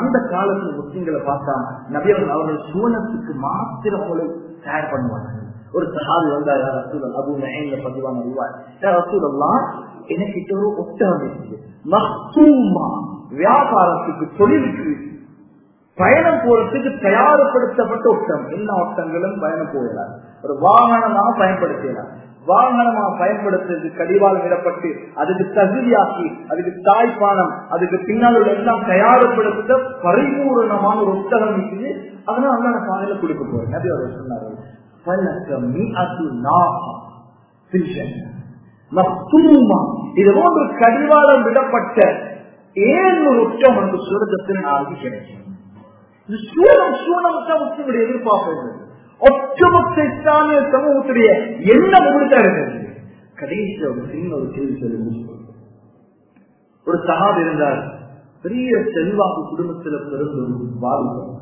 அந்த காலத்துல முஸ்லீம்களை பார்த்தா நபியவர்கள் அவர்கள் சுவனத்துக்கு மாத்திரம் போல தயார் பண்ணுவார்கள். ஒரு சஹாபி வந்தார் ரசூல் அபு நயன்ல பதிவான அறிவார் ரசூலெல்லாம் எனக்கிட்ட ஒரு ஒட்டகம் இருக்குது. மஹ்தூமா வியாபாரத்துக்கு தொழிலுக்கு பயணம் போறதுக்கு தயார்படுத்தப்பட்ட ஒட்டம் எல்லா ஒட்டங்களும் பயணம் போகிறார். ஒரு வாகனமாக பயன்படுத்தினார் வாகனமாக பயன்படுத்துறது கடிவால் விடப்பட்டு அதுக்கு தகுதியாக்கி அதுக்கு தாய்ப்பானம் அதுக்கு பின்னால் உள்ள எல்லாம் தயாரப்படுத்த பரிபூரணமான ஒரு ஒட்டகம் இருக்குது. அதனால அந்த பாதையில கொடுக்க போறேன் நபி அவர் சொன்னார்கள் இது போன்று கடிவாளம் விடப்பட்ட ஏழு உச்சம் அந்த சுரதத்தில் நாளைக்கு கிடைக்கும். இது சூழம் சூழமற்ற முஸ்லிமுடைய எதிர்பார்ப்பு ஒட்டுமொத்த இஸ்லாமிய சமூகத்துடைய என்ன உங்களுக்கு இருக்கிறது. கடைசி ஒரு சின்ன ஒரு கேள்வி சொல்லி ஒரு சகாப் இருந்தார். பெரிய செல்வாக்கு குடும்பத்தில் பிறந்த ஒரு வாழ்வார்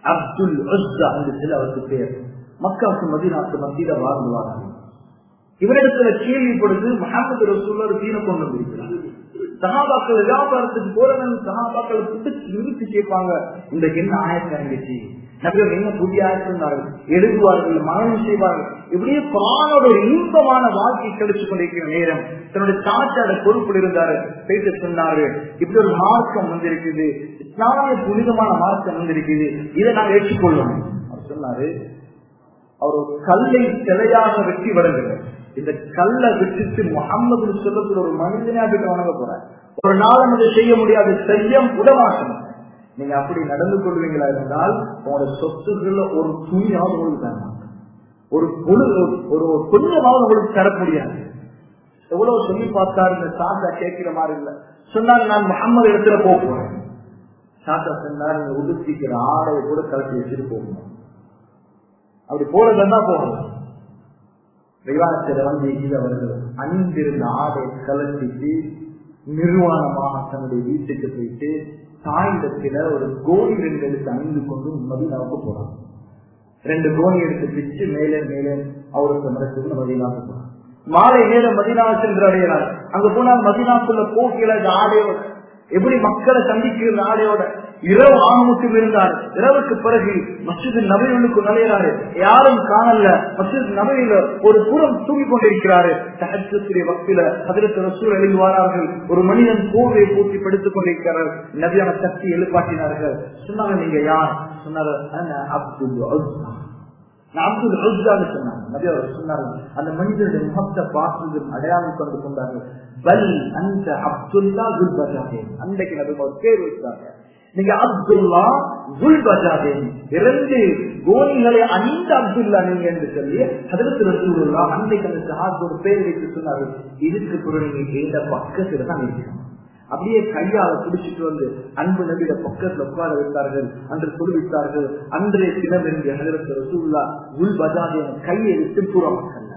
அப்துல் அந்த சில அவருக்கு பேர் மக்காவுக்கு மதினாக்கு மத்தியில வாழ்ந்துவார்கள் இவரிடத்துல கேள்விப்படுது மகாமது ரசூல்லர் தீன கொண்டு வந்திருக்கிறார். சகாபாக்கள் வியாபாரத்துக்கு போறவன் சகாபாக்கள் பிடிச்சு நிறுத்தி கேட்பாங்க. இந்த என்ன ஆயத்தம் இருந்துச்சு? நபிகள் என்ன புதிய ஆயத்திருந்தார்கள் எழுதுவார்கள் மரணம் செய்வார்கள். இப்படியே பானோட ஒரு இன்பமான வாழ்க்கை கழிச்சு கொண்டிருக்கிற நேரம். தன்னுடைய தாச்சாட பொறுப்பில் இருந்தாரு பேச சொன்னாரு இப்படி ஒரு மார்க்கம் வந்திருக்குது. இஸ்லாமிய புனிதமான மார்க்கம் வந்திருக்குது. இதை நாங்கள் ஏற்றுக்கொள்ளணும் அவர் சொன்னாரு அவர் ஒரு கல்லை சிலையாக வெட்டி வருகிறார் இந்த கல்லை விட்டுட்டு முகம்மது சொல்லக்கூடிய ஒரு மனிதனே கிட்ட வணங்க போறார். ஒரு நாள் அதை செய்ய முடியாது செய்ய விடமாட்டோம் நீங்க அப்படி நடந்து கொள்வீங்களா இருந்தால் உங்களோட சொத்துக்கள்ல ஒரு துணியாவது உங்களுக்கு தர ஒரு பொழுது ஒரு கொஞ்சமாவது உங்களுக்கு தர முடியாது. எவ்வளவு சொல்லி பார்த்தாரு இந்த சாத்தா கேட்கிற மாதிரி இல்ல. சொன்னாங்க நான் முகம்மது இடத்துல போக போறேன். சாத்தா சொன்னார் நீங்க உடுத்திக்கிற ஆடையை கூட கலட்டி வச்சுட்டு போகணும். அப்படி போறதுன்னா போகணும் விவாதத்துல வந்து கீழே அணிந்திருந்த ஆடை கலத்திட்டு நிர்வாணமாக தன்னுடைய வீட்டுக்கு போயிட்டு தாயிடத்துல ஒரு கோணி ரெண்டு எடுத்து அணிந்து கொண்டு மதினாவுக்கு போறான். ரெண்டு கோணி எடுத்து பிச்சு மேலே மேலே அவருக்கு மரத்துக்கு மதினாவுக்கு போறான். மாலை மேல மதினா சென்று அங்க போனால் மதினாக்குள்ள போக்கில ஆடையோட எப்படி மக்களை சந்திக்கிற ஆடையோட இரவு ஆகமுக்கும் இருந்தார் இரவுக்கு பிறகு மசித நபைகளுக்கு நுழையிறாரு. யாரும் காணல மசித் நபையில ஒரு புறம் தூங்கி கொண்டிருக்கிறாரு. தகச்சத்துடைய வக்தில அதிரத்து ரசூல் எழுதுவாரார்கள் ஒரு மனிதன் கோவையை பூட்டி படுத்துக் கொண்டிருக்கிறார். நபியான சக்தி எழுப்பாட்டினார்கள் சொன்னாங்க நீங்க யார்? சொன்னார் அப்துல் அப்துல் ருஜான்னு சொன்னாங்க. நபி அவர் சொன்னார்கள் அந்த மனிதனுடைய முகத்தை பார்த்து அடையாளம் கொண்டு கொண்டார்கள். பல் அந்த அப்துல்லா குல்பஜாதே அன்றைக்கு நபி ஒரு பேர் வைத்தாங்க நீங்க அப்துல்லா குல்பஜாதேன் இரண்டு கோணிகளை அணிந்த அப்துல்லா நீங்க என்று சொல்லி அதற்கு ரசூலுல்லா அன்றைக்கு அந்த சஹாப் ஒரு பேர் வைத்து சொன்னார்கள். இதுக்கு பிறகு நீங்க இந்த பக்கத்துல தான் இருக்கணும். அப்படியே கையால குடிச்சிட்டு வந்து அன்பு நபியிட பக்கத்துல உட்கார வைத்தார்கள் அன்று சொல்லிவிட்டார்கள் அன்றைய தினம் என்று ஹதரத் ரசூல்லா உள் பஜாதே கையை விட்டு தூரமாக்கல்ல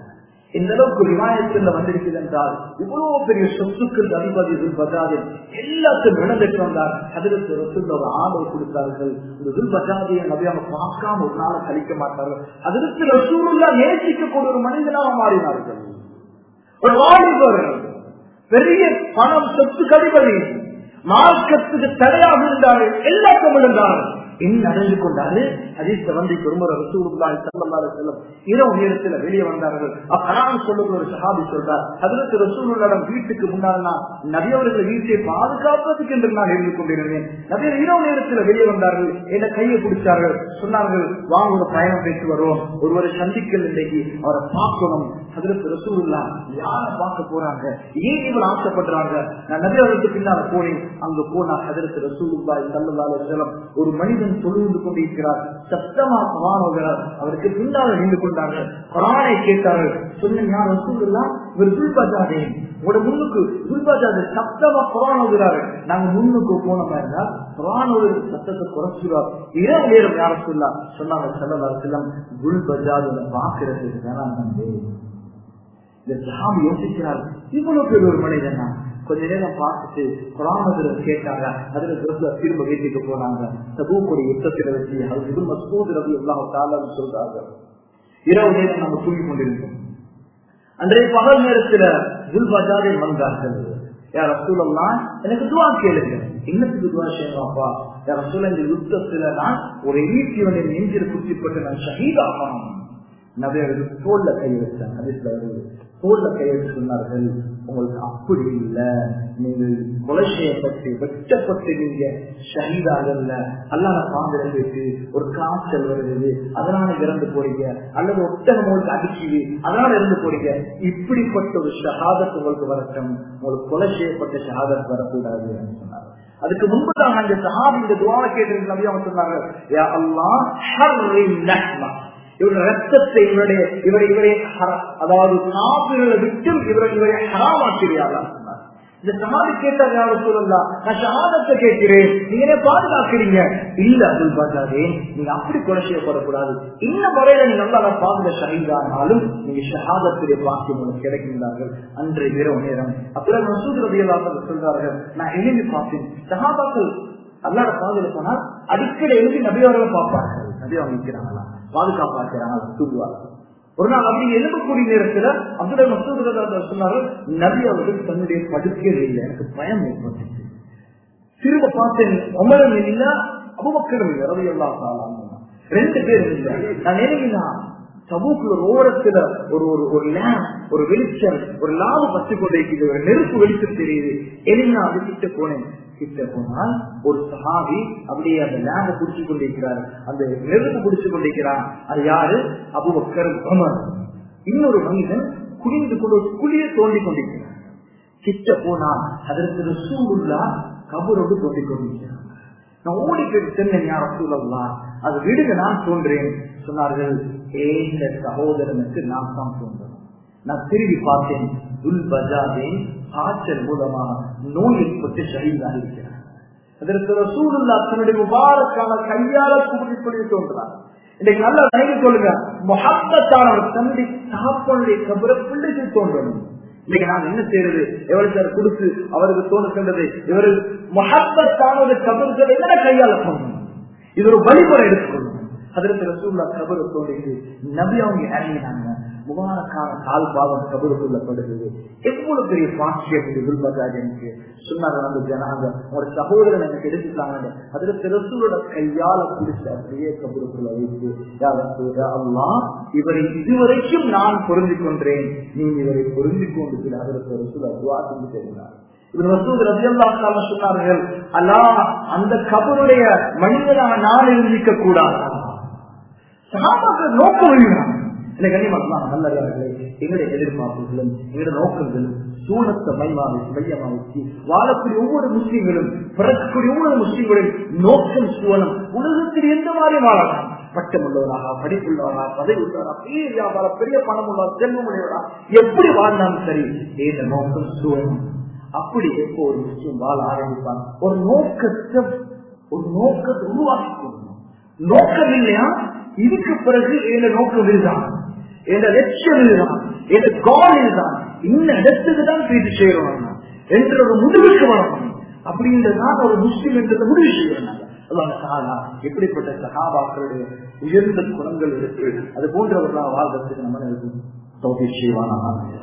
இந்த அளவுக்கு விமானத்தில் வந்திருக்கிறது என்றால் இவ்வளவு பெரிய சொத்துக்கள் அதிபதி பஜாதே எல்லாத்தையும் இழந்துட்டு வந்தார். ஹதரத் ரசூல் ஒரு ஆதரவு கொடுத்தார்கள். இந்த துல் பஜாதியை நபியாக பார்க்காம ஒரு நாளை கழிக்க மாட்டார்கள். அதற்கு ரசூலுல்லா நேசிக்கக்கூடிய ஒரு மனிதனாக மாறினார்கள். ஒரு வாலிபர் பெரிய பணம் சொத்து கதிபதி மார்க்கத்துக்கு தடையாக இருந்தார்கள். எல்லாத்தையும் இருந்தார்கள் என்ன நடந்து கொண்டாரு அதிர்ஷ்ட வந்து குடும்பம் ரசூலுல்லாஹி ஸல்லல்லாஹு அலைஹி வஸல்லம் இரவு நேரத்துல வெளியே வந்தார்கள். அப்பறான் சொல்லுகிற ஒரு சஹாபி சொல்றார் ஹஜ்ரத் ரசூலுல்லாஹ் வீட்டுக்கு முன்னால் நான் நபி அவர்கள் வீட்டை பாதுகாப்பதற்கு என்று நான் இருந்து கொண்டிருந்தேன். நபி இரவு நேரத்துல வெளியே வந்தார்கள். என்ன கையை பிடிச்சார்கள்? சொன்னார்கள் வாங்க ஒரு பயணம் பேசி வருவோம். ஒருவரை சந்திக்கல் இன்றைக்கு அவரை பார்க்கணும். ஹஜ்ரத் ரசூலுல்லா யார பார்க்க போறாங்க. ஏன் இவர் ஆசைப்படுறாங்க? நான் நபி அவர்களுக்கு பின்னால போனேன். அங்க போனா ஹஜ்ரத் ரசூலுல்லாஹி ஸல்லல்லாஹு செல்லம் ஒரு மனிதன் மனிதன் தொழுந்து கொண்டிருக்கிறார். சத்தமா குரான் அவருக்கு பின்னால் நின்று கொண்டார்கள். குரானை கேட்டார்கள். சொன்ன யார் ரசூலுல்லா இவர் துல்பாஜாதே. உங்களோட முன்னுக்கு துல்பாஜாதே சத்தமா குரான் ஓதுறாரு நாங்க முன்னுக்கு போன மாதிரி இருந்தா குரான் ஒரு சத்தத்தை குறைச்சுவார் இரவு நேரம் யார சொல்லா சொன்னாங்க செல்லல்லா செல்லம் துல்பஜாத பாக்குறதுக்கு தான் நான் வந்தேன். இந்த சஹாபி யோசிக்கிறார் இவ்வளவு பெரிய ஒரு மனிதனா? கொஞ்ச நேரம் பார்த்துட்டு குரானதுல கேட்டாங்க அதுல திரும்ப திரும்ப வீட்டுக்கு போனாங்க. தபூக்குடைய யுத்தத்தில் வச்சு அது இது மசூத் ரவி எல்லாம் காலம் சொல்றாங்க இரவு நேரம் நம்ம தூங்கி கொண்டிருந்தோம். அன்றைய பகல் நேரத்துல துல்பஜாரை வந்தார்கள். யார் ரசூலெல்லாம் எனக்கு துவா கேளுங்க. என்னத்துக்கு துவா செய்யணும்ப்பா யார் ரசூல இந்த யுத்தத்துல நான் ஒரு ஈட்டியவனை நெஞ்சில் குத்திப்பட்டு நான் ஷஹீதாகணும். நபியர்கள் தோல்ல கை வச்சாங்க தோல்ல கை சொன்னார்கள். உங்களுக்கு அப்படி இல்லை. நீங்கள் கொலை செய்யப்பட்டு வெட்டப்பட்டு நீங்க ஷஹீதாகல அல்லாத பாந்திரங்களுக்கு ஒரு காய்ச்சல் வருது அதனால இறந்து போறீங்க. அல்லது ஒட்டகம் உங்களுக்கு அடிக்குது. அதனால இறந்து போறீங்க. இப்படிப்பட்ட ஒரு ஷஹாதத் உங்களுக்கு வரட்டும். உங்களுக்கு கொலை செய்யப்பட்ட ஷஹாதத் வரக்கூடாது சொன்னாங்க அதுக்கு முன்புதான் அந்த சஹாபி இந்த துவாவை கேட்டு நபி அவங்க சொன்னாங்க இவருடைய ரத்தத்தை இவருடைய இவரை இவரை அதாவது காப்பிகளை விட்டும் இவரை இவரை ஹராமாக்கிறியாளா இந்த சமாதி கேட்டார் யாரும் சொல்லலாம் நான் சமாதத்தை கேட்கிறேன். நீங்க என்ன பாதுகாக்கிறீங்க? இல்ல அப்துல் பாஜாதே நீங்க அப்படி கொலை செய்யப்படக்கூடாது. இந்த முறையில நீங்க நல்லா பாதுகா ஷஹீதானாலும் நீங்க ஷஹாதத்துடைய பாக்கி உங்களுக்கு கிடைக்கின்றார்கள். அன்றைய இரவு நேரம். அப்புறம் மசூத் ரதியல்லாத சொல்றார்கள் நான் எழுதி பார்த்தேன். ஷஹாபாக்கள் அல்லாட பாதுகாப்பு போனால் அடிக்கடி எழுதி நபியவர்களை பார்ப்பார்கள். நபி அவங்க நிற்கிறாங்களா பாதுகாப்பா இருக்கிறாங்க தூங்குவார்கள் ஒரு நாள் அப்படி எழுப்பக்கூடிய நேரத்துல அப்துல் மசூத் சொன்னார்கள் நபி அவர்கள் தன்னுடைய படுக்கையில் இல்லை எனக்கு பயம் ஏற்பட்டுச்சு. திரும்ப பார்த்தேன் உமரம் இல்ல அபுபக்கரம் இல்லை ரவி அல்லா ரெண்டு பேர் இல்லை. நான் நினைவினா சமூக ஓரத்துல ஒரு ஒரு ஒரு லேம் ஒரு வெளிச்சம் ஒரு லாப பத்து கொண்டிருக்கிறது ஒரு நெருப்பு வெளிச்சம் தெரியுது. எலினா அது கிட்ட போனேன்? கிட்ட போனால் ஒரு சஹாபி அப்படியே அந்த லேம்ப குடிச்சு கொண்டிருக்கிறார். அந்த நெருப்பு குடிச்சு கொண்டிருக்கிறார் அது யாரு? Abu Bakr Umar. இன்னொரு மனிதன் குடிந்து கொண்டு குழிய தோண்டி கொண்டிருக்கிறார் கிட்ட போனால் அதற்கு சூடுள்ளா கபரோடு தோண்டி கொண்டிருக்கிறார் நான் ஓடி போய் சென்னேன் யார் அது விடுங்க நான் தோன்றேன். சொன்னார்கள் ஏந்த சகோதரனுக்கு நான் தான் தோன்றேன். நான் திரும்பி பார்த்தேன். துல் பஜாதே காய்ச்சல் மூலமாக நோய் ஏற்பட்டு ஷஹீதாக இருக்கிறார். அதற்கு ரசூலுல்லா தன்னுடைய முபாரக்கான கையால கூடி சொல்லி தோன்றார். இன்னைக்கு நல்லா நினைவு சொல்லுங்க. முகப்பத்தானவர் தன்னுடைய தாப்பனுடைய கபரை பிள்ளைக்கு தோன்றணும். இன்னைக்கு நான் என்ன செய்யறது? எவரை சார் கொடுத்து அவருக்கு தோணுகின்றது இவரு முகப்பத்தானது கபர்கள் என்ன கையால போடணும்? இது ஒரு வழிமுறை எடுத்துக்கொள்ளணும். அதற்கு ரசூல்லா கபரை தோண்டிட்டு நபி அவங்க இறங்கினாங்க முபாரக்கான கால் பாவம் கபடு கொள்ளப்படுகிறது எவ்வளவு பெரிய பாக்கியம் இது எனக்கு சொன்னாங்க அந்த ஜனாங்க ஒரு சகோதரன் எனக்கு எடுத்துட்டாங்க அதுல ரசூலோட கையால பிடிச்சு அப்படியே கபருக்குள்ள வைத்து அல்லா இவரை இதுவரைக்கும் நான் பொருந்தி கொன்றேன். நீ இவரை பொருந்தி கொண்டு அதற்கு ரசூல் அதுவா செஞ்சு தெரிந்தார் சொன்னார்கள் அல்லா அந்த கபருடைய மனிதனாக நான் இருந்திக்க கூடாது? நோக்கம் இந்த கண்ணியமாக நல்லவர்களே எங்களுடைய எதிர்பார்ப்புகளும் எங்களுடைய நோக்கங்களும் சூழத்தை மையமாக மையமா வச்சு வாழக்கூடிய ஒவ்வொரு முஸ்லீம்களும் பிறக்கக்கூடிய ஒவ்வொரு முஸ்லீம்களின் நோக்கம் சூழலும் உலகத்தில் எந்த மாதிரி வாழலாம். பட்டம் உள்ளவராக படிப்புள்ளவரா பதவி உள்ளவரா பெரிய வியாபாரம் பெரிய பணம் உள்ளவரா செல்வம் உடையவரா எப்படி வாழ்ந்தாலும் சரி இந்த நோக்கம் சூழலும். அப்படி எப்போ ஒரு முஸ்லீம் வாழ ஆரம்பிப்பான் ஒரு நோக்கத்தை ஒரு நோக்கத்தை உருவாக்கி கொள்ளணும் நோக்கம் இல்லையா? இதுக்கு பிறகு என்ன நோக்கம் இருந்தான் எந்த லட்சியம் இதுதான் எந்த கால் இதுதான் இந்த இடத்துக்கு தான் பேசி செய்யறோம் என்ற ஒரு முடிவுக்கு வரணும். அப்படின்றதான் ஒரு முஸ்லீம் என்றதை முடிவு செய்யறாங்க. எப்படிப்பட்ட சகாபாக்களுடைய உயர்ந்த குணங்கள் இருக்கு. அது போன்றவர்களாக வாழ்றதுக்கு நம்ம செய்வானா